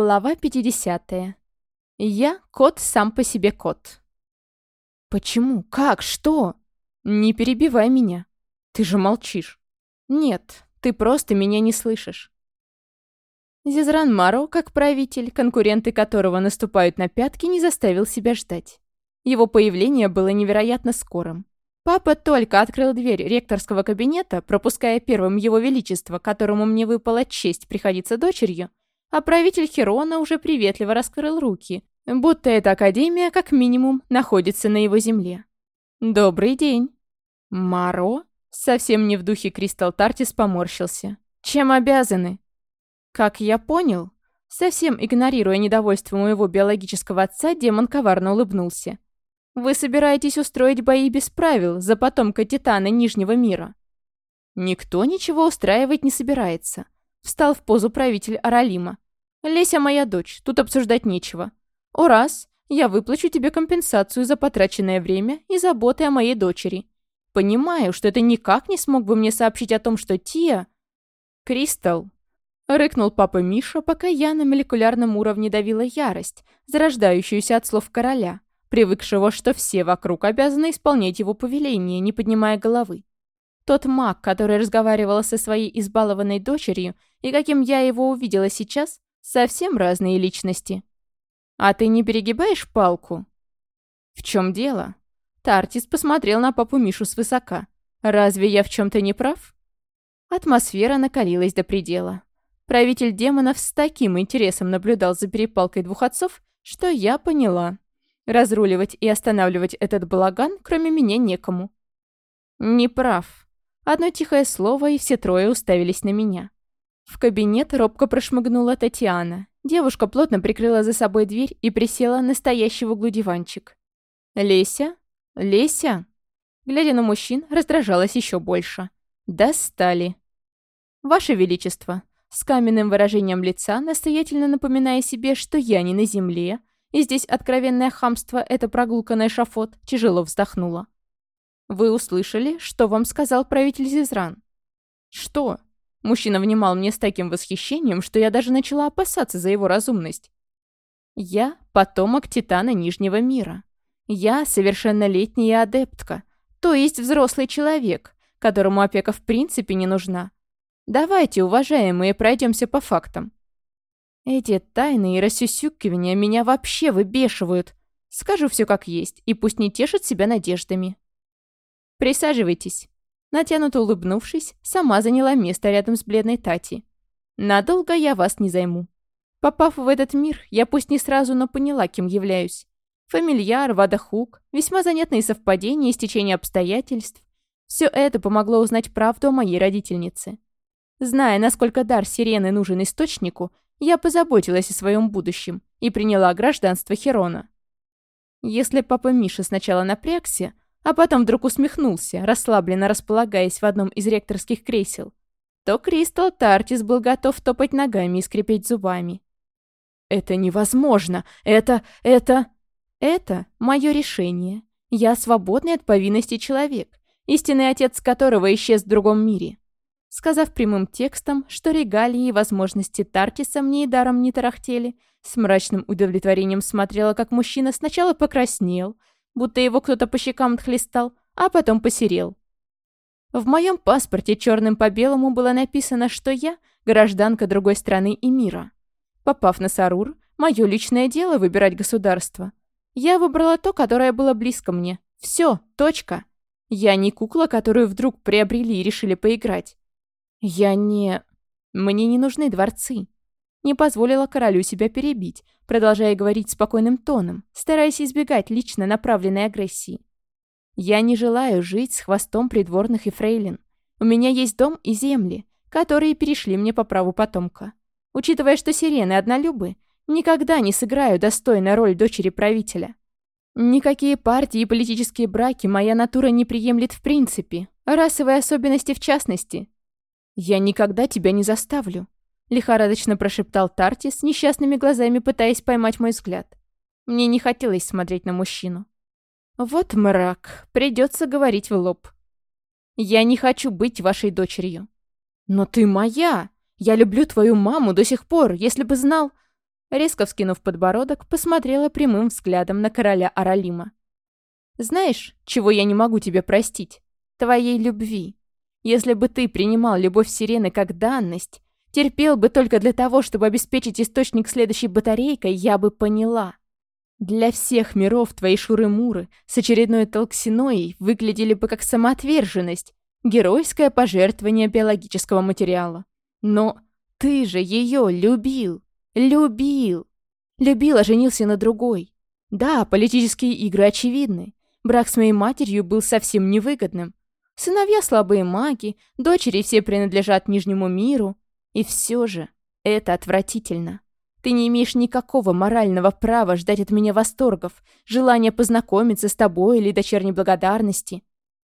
Глава 50. Я кот сам по себе кот. Почему? Как? Что? Не перебивай меня. Ты же молчишь. Нет, ты просто меня не слышишь. Зизран Маро, как правитель, конкуренты которого наступают на пятки, не заставил себя ждать. Его появление было невероятно скорым. Папа только открыл дверь ректорского кабинета, пропуская первым его величество, которому мне выпала честь приходиться дочерью, а правитель Херона уже приветливо раскрыл руки, будто эта академия, как минимум, находится на его земле. «Добрый день!» «Маро?» Совсем не в духе Кристал Тартис поморщился. «Чем обязаны?» «Как я понял?» Совсем игнорируя недовольство моего биологического отца, демон коварно улыбнулся. «Вы собираетесь устроить бои без правил за потомка Титана Нижнего мира?» «Никто ничего устраивать не собирается», Встал в позу правитель Аралима. «Леся моя дочь, тут обсуждать нечего. О раз, я выплачу тебе компенсацию за потраченное время и заботы о моей дочери. Понимаю, что ты никак не смог бы мне сообщить о том, что Тия...» «Кристалл!» — рыкнул папа Миша, пока я на молекулярном уровне давила ярость, зарождающуюся от слов короля, привыкшего, что все вокруг обязаны исполнять его повеление, не поднимая головы. Тот маг, который разговаривал со своей избалованной дочерью, и каким я его увидела сейчас, совсем разные личности. А ты не перегибаешь палку? В чем дело? Тартис посмотрел на папу Мишу свысока. Разве я в чем-то не прав? Атмосфера накалилась до предела. Правитель демонов с таким интересом наблюдал за перепалкой двух отцов, что я поняла. Разруливать и останавливать этот балаган, кроме меня, некому. «Не прав», Одно тихое слово, и все трое уставились на меня. В кабинет робко прошмыгнула Татьяна. Девушка плотно прикрыла за собой дверь и присела на стоящий в углу диванчик. «Леся? Леся?» Глядя на мужчин, раздражалась еще больше. «Достали!» «Ваше Величество!» С каменным выражением лица, настоятельно напоминая себе, что я не на земле, и здесь откровенное хамство, эта прогулка на эшафот, тяжело вздохнула. Вы услышали, что вам сказал правитель Зизран? Что? Мужчина внимал мне с таким восхищением, что я даже начала опасаться за его разумность. Я потомок Титана Нижнего мира. Я совершеннолетняя адептка, то есть взрослый человек, которому опека в принципе не нужна. Давайте, уважаемые, пройдемся по фактам. Эти тайны и рассюсюкивания меня вообще выбешивают. Скажу все как есть, и пусть не тешат себя надеждами. «Присаживайтесь». Натянуто улыбнувшись, сама заняла место рядом с бледной Тати. «Надолго я вас не займу». Попав в этот мир, я пусть не сразу, но поняла, кем являюсь. Фамильяр, вадахук, весьма занятные совпадения и стечения обстоятельств. Все это помогло узнать правду о моей родительнице. Зная, насколько дар сирены нужен источнику, я позаботилась о своем будущем и приняла гражданство Херона. Если папа Миша сначала напрягся, а потом вдруг усмехнулся, расслабленно располагаясь в одном из ректорских кресел, то Кристал Тартис был готов топать ногами и скрипеть зубами. «Это невозможно! Это... это...» «Это мое решение. Я свободный от повинности человек, истинный отец которого исчез в другом мире», сказав прямым текстом, что регалии и возможности Тартиса мне и даром не тарахтели, с мрачным удовлетворением смотрела, как мужчина сначала покраснел, будто его кто-то по щекам отхлестал, а потом посерел. В моем паспорте черным по белому было написано, что я – гражданка другой страны и мира. Попав на Сарур, мое личное дело выбирать государство. Я выбрала то, которое было близко мне. Все, точка. Я не кукла, которую вдруг приобрели и решили поиграть. Я не... Мне не нужны дворцы не позволила королю себя перебить, продолжая говорить спокойным тоном, стараясь избегать лично направленной агрессии. «Я не желаю жить с хвостом придворных и фрейлин. У меня есть дом и земли, которые перешли мне по праву потомка. Учитывая, что сирены однолюбы, никогда не сыграю достойную роль дочери правителя. Никакие партии и политические браки моя натура не приемлет в принципе, а расовые особенности в частности. Я никогда тебя не заставлю, лихорадочно прошептал Тарти с несчастными глазами, пытаясь поймать мой взгляд. Мне не хотелось смотреть на мужчину. Вот мрак, придется говорить в лоб. Я не хочу быть вашей дочерью. Но ты моя! Я люблю твою маму до сих пор, если бы знал... Резко вскинув подбородок, посмотрела прямым взглядом на короля Аралима. «Знаешь, чего я не могу тебе простить? Твоей любви. Если бы ты принимал любовь Сирены как данность, терпел бы только для того, чтобы обеспечить источник следующей батарейкой, я бы поняла. Для всех миров твои шуры-муры с очередной толксиной выглядели бы как самоотверженность, геройское пожертвование биологического материала. Но ты же ее любил, любил, любил, а женился на другой. Да, политические игры очевидны. Брак с моей матерью был совсем невыгодным. Сыновья слабые маги, дочери все принадлежат нижнему миру. И все же это отвратительно. Ты не имеешь никакого морального права ждать от меня восторгов, желания познакомиться с тобой или дочерней благодарности.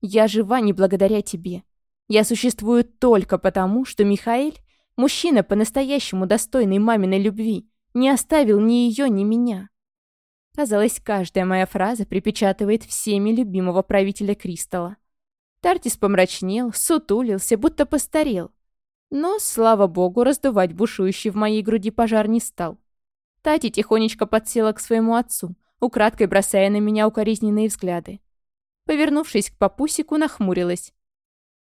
Я жива не благодаря тебе. Я существую только потому, что Михаил, мужчина по-настоящему достойный маминой любви, не оставил ни ее, ни меня. Казалось, каждая моя фраза припечатывает всеми любимого правителя Кристалла. Тартис помрачнел, сутулился, будто постарел. Но, слава богу, раздувать бушующий в моей груди пожар не стал. Тати тихонечко подсела к своему отцу, украдкой бросая на меня укоризненные взгляды. Повернувшись к папусику, нахмурилась.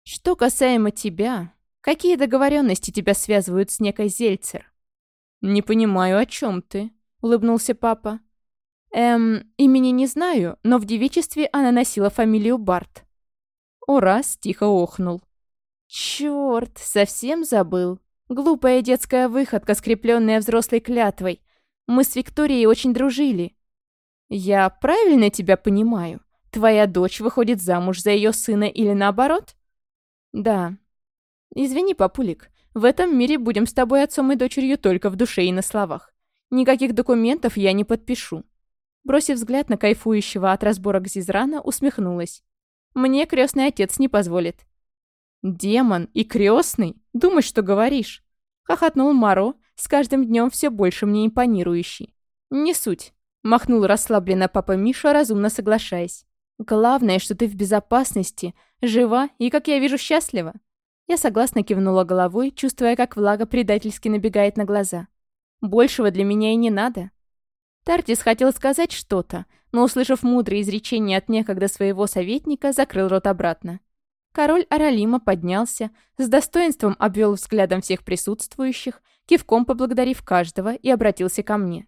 «Что касаемо тебя, какие договоренности тебя связывают с некой Зельцер?» «Не понимаю, о чем ты», — улыбнулся папа. «Эм, имени не знаю, но в девичестве она носила фамилию Барт». Ураз тихо охнул. Черт, совсем забыл. Глупая детская выходка, скрепленная взрослой клятвой. Мы с Викторией очень дружили. Я правильно тебя понимаю? Твоя дочь выходит замуж за ее сына или наоборот? Да. Извини, папулик, в этом мире будем с тобой отцом и дочерью только в душе и на словах. Никаких документов я не подпишу. Бросив взгляд на кайфующего от разборок Зизрана, усмехнулась. Мне крестный отец не позволит. «Демон и крестный? Думай, что говоришь!» Хохотнул Маро, с каждым днем все больше мне импонирующий. «Не суть», — махнул расслабленно папа Миша, разумно соглашаясь. «Главное, что ты в безопасности, жива и, как я вижу, счастлива». Я согласно кивнула головой, чувствуя, как влага предательски набегает на глаза. «Большего для меня и не надо». Тартис хотел сказать что-то, но, услышав мудрое изречение от некогда своего советника, закрыл рот обратно король Аралима поднялся, с достоинством обвел взглядом всех присутствующих, кивком поблагодарив каждого и обратился ко мне.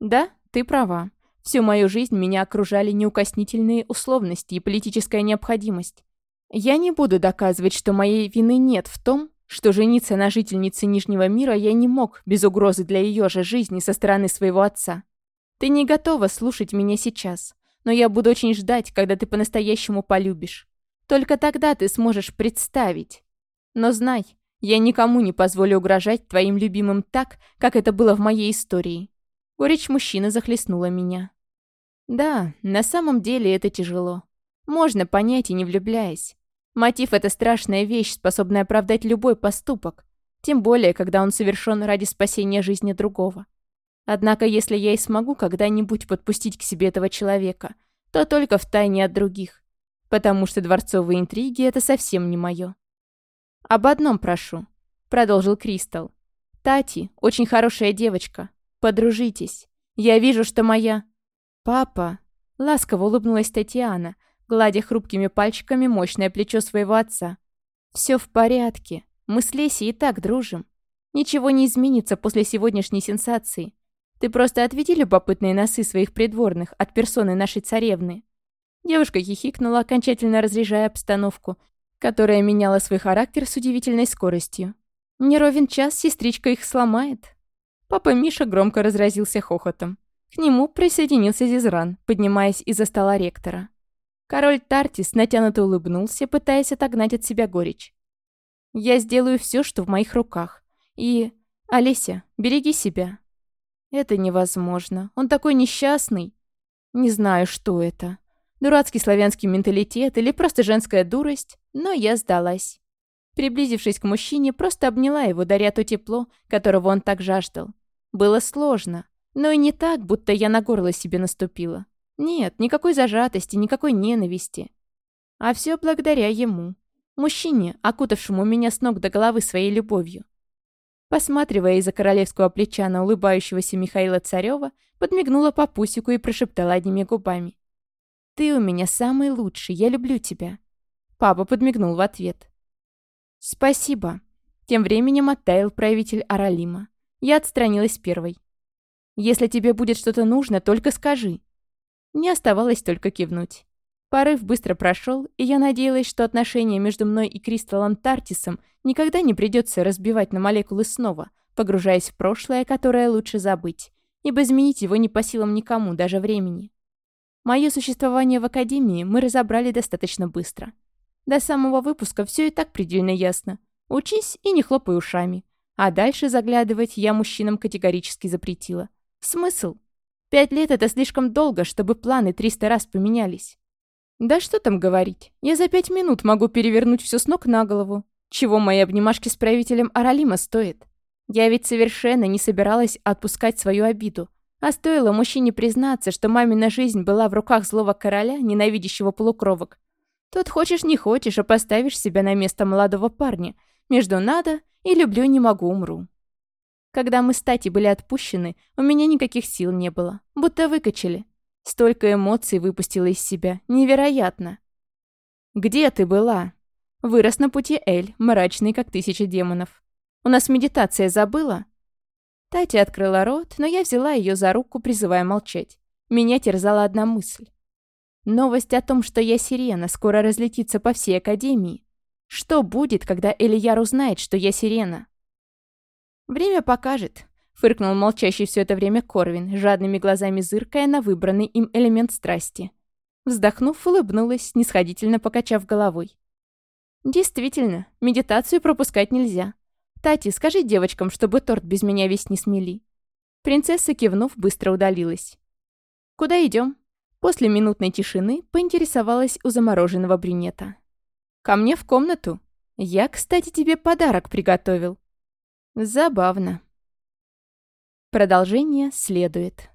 «Да, ты права. Всю мою жизнь меня окружали неукоснительные условности и политическая необходимость. Я не буду доказывать, что моей вины нет в том, что жениться на жительнице Нижнего мира я не мог без угрозы для ее же жизни со стороны своего отца. Ты не готова слушать меня сейчас, но я буду очень ждать, когда ты по-настоящему полюбишь. Только тогда ты сможешь представить. Но знай, я никому не позволю угрожать твоим любимым так, как это было в моей истории. Горечь мужчины захлестнула меня. Да, на самом деле это тяжело. Можно понять и не влюбляясь. Мотив — это страшная вещь, способная оправдать любой поступок, тем более, когда он совершен ради спасения жизни другого. Однако, если я и смогу когда-нибудь подпустить к себе этого человека, то только в тайне от других потому что дворцовые интриги — это совсем не мое. «Об одном прошу», — продолжил Кристал. «Тати — очень хорошая девочка. Подружитесь. Я вижу, что моя...» «Папа...» — ласково улыбнулась Татьяна, гладя хрупкими пальчиками мощное плечо своего отца. «Все в порядке. Мы с Лесей и так дружим. Ничего не изменится после сегодняшней сенсации. Ты просто отведи любопытные носы своих придворных от персоны нашей царевны». Девушка хихикнула, окончательно разряжая обстановку, которая меняла свой характер с удивительной скоростью. Не ровен час сестричка их сломает. Папа Миша громко разразился хохотом. К нему присоединился Зизран, поднимаясь из-за стола ректора. Король Тартис натянуто улыбнулся, пытаясь отогнать от себя горечь. «Я сделаю все, что в моих руках. И... Олеся, береги себя». «Это невозможно. Он такой несчастный. Не знаю, что это». Дурацкий славянский менталитет или просто женская дурость, но я сдалась. Приблизившись к мужчине, просто обняла его, даря то тепло, которого он так жаждал. Было сложно, но и не так, будто я на горло себе наступила. Нет, никакой зажатости, никакой ненависти. А все благодаря ему. Мужчине, окутавшему меня с ног до головы своей любовью. Посматривая из-за королевского плеча на улыбающегося Михаила Царева, подмигнула по пусику и прошептала одними губами. Ты у меня самый лучший, я люблю тебя». Папа подмигнул в ответ. «Спасибо». Тем временем оттаял правитель Аралима. Я отстранилась первой. «Если тебе будет что-то нужно, только скажи». Мне оставалось только кивнуть. Порыв быстро прошел, и я надеялась, что отношения между мной и Кристаллом Тартисом никогда не придется разбивать на молекулы снова, погружаясь в прошлое, которое лучше забыть, ибо изменить его не по силам никому, даже времени. Мое существование в Академии мы разобрали достаточно быстро. До самого выпуска все и так предельно ясно. Учись и не хлопай ушами. А дальше заглядывать я мужчинам категорически запретила. Смысл? Пять лет — это слишком долго, чтобы планы 300 раз поменялись. Да что там говорить, я за пять минут могу перевернуть все с ног на голову. Чего мои обнимашки с правителем Аралима стоят? Я ведь совершенно не собиралась отпускать свою обиду, а стоило мужчине признаться, что мамина жизнь была в руках злого короля, ненавидящего полукровок. Тут хочешь не хочешь, а поставишь себя на место молодого парня. Между «надо» и «люблю, не могу, умру». Когда мы с Тати были отпущены, у меня никаких сил не было. Будто выкачали. Столько эмоций выпустила из себя. Невероятно. «Где ты была?» Вырос на пути Эль, мрачный, как тысяча демонов. «У нас медитация забыла?» Татя открыла рот, но я взяла ее за руку, призывая молчать. Меня терзала одна мысль. Новость о том, что я сирена, скоро разлетится по всей Академии. Что будет, когда Элияр узнает, что я сирена? «Время покажет», — фыркнул молчащий все это время Корвин, жадными глазами зыркая на выбранный им элемент страсти. Вздохнув, улыбнулась, нисходительно покачав головой. «Действительно, медитацию пропускать нельзя. «Тати, скажи девочкам, чтобы торт без меня весь не смели». Принцесса, кивнув, быстро удалилась. «Куда идем? После минутной тишины поинтересовалась у замороженного брюнета. «Ко мне в комнату. Я, кстати, тебе подарок приготовил». «Забавно». Продолжение следует.